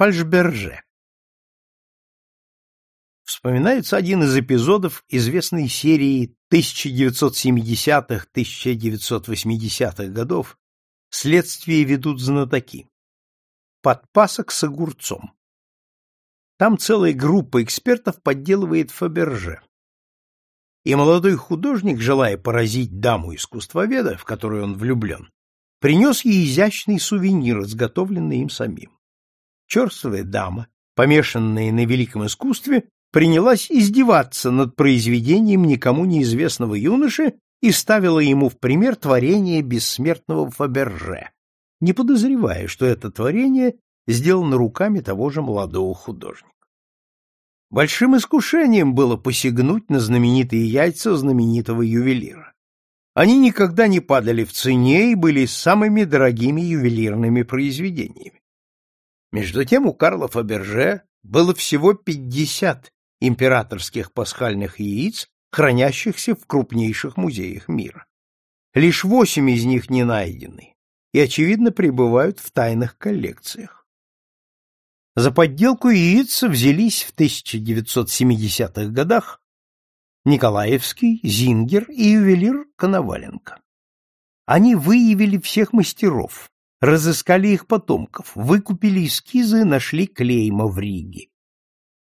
Фальшберже. Вспоминается один из эпизодов известной серии 1970-1980-х годов «Следствие ведут знатоки». Подпасок с огурцом. Там целая группа экспертов подделывает Фаберже. И молодой художник, желая поразить даму-искусствоведа, в которую он влюблен, принес ей изящный сувенир, изготовленный им самим. Черствая дама, помешанная на великом искусстве, принялась издеваться над произведением никому неизвестного юноши и ставила ему в пример творение бессмертного Фаберже, не подозревая, что это творение сделано руками того же молодого художника. Большим искушением было посягнуть на знаменитые яйца знаменитого ювелира. Они никогда не падали в цене и были самыми дорогими ювелирными произведениями. Между тем у Карла Фаберже было всего 50 императорских пасхальных яиц, хранящихся в крупнейших музеях мира. Лишь восемь из них не найдены и, очевидно, пребывают в тайных коллекциях. За подделку яиц взялись в 1970-х годах Николаевский, Зингер и ювелир Коноваленко. Они выявили всех мастеров, разыскали их потомков, выкупили эскизы, нашли клейма в Риге.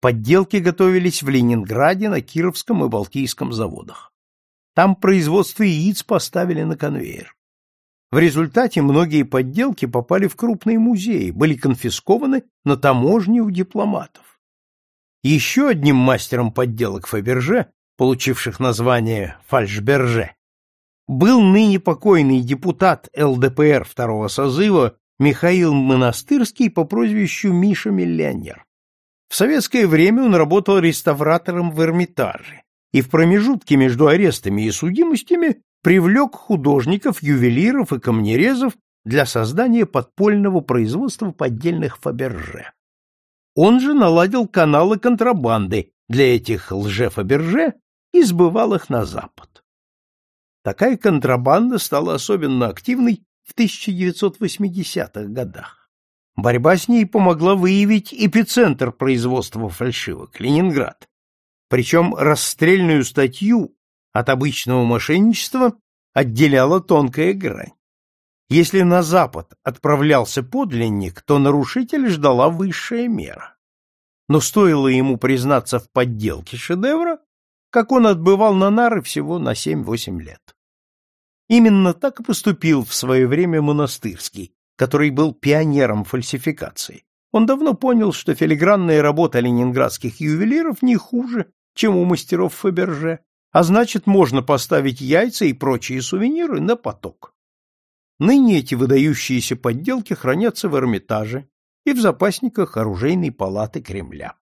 Подделки готовились в Ленинграде, на Кировском и Балтийском заводах. Там производство яиц поставили на конвейер. В результате многие подделки попали в крупные музеи, были конфискованы на таможне у дипломатов. Еще одним мастером подделок Фаберже, получивших название Фальшберже, был ныне покойный депутат ЛДПР второго созыва Михаил Монастырский по прозвищу Миша Миллионер. В советское время он работал реставратором в Эрмитаже, и в промежутке между арестами и судимостями привлек художников, ювелиров и камнерезов для создания подпольного производства поддельных Фаберже. Он же наладил каналы контрабанды для этих лже-Фаберже и сбывал их на Запад. Такая контрабанда стала особенно активной в 1980-х годах. Борьба с ней помогла выявить эпицентр производства фальшивок – Ленинград. Причем расстрельную статью от обычного мошенничества отделяла тонкая грань. Если на Запад отправлялся подлинник, то нарушитель ждала высшая мера. Но стоило ему признаться в подделке шедевра, как он отбывал на нары всего на 7-8 лет. Именно так и поступил в свое время монастырский, который был пионером фальсификации. Он давно понял, что филигранная работа ленинградских ювелиров не хуже, чем у мастеров Фаберже, а значит, можно поставить яйца и прочие сувениры на поток. Ныне эти выдающиеся подделки хранятся в Эрмитаже и в запасниках оружейной палаты Кремля.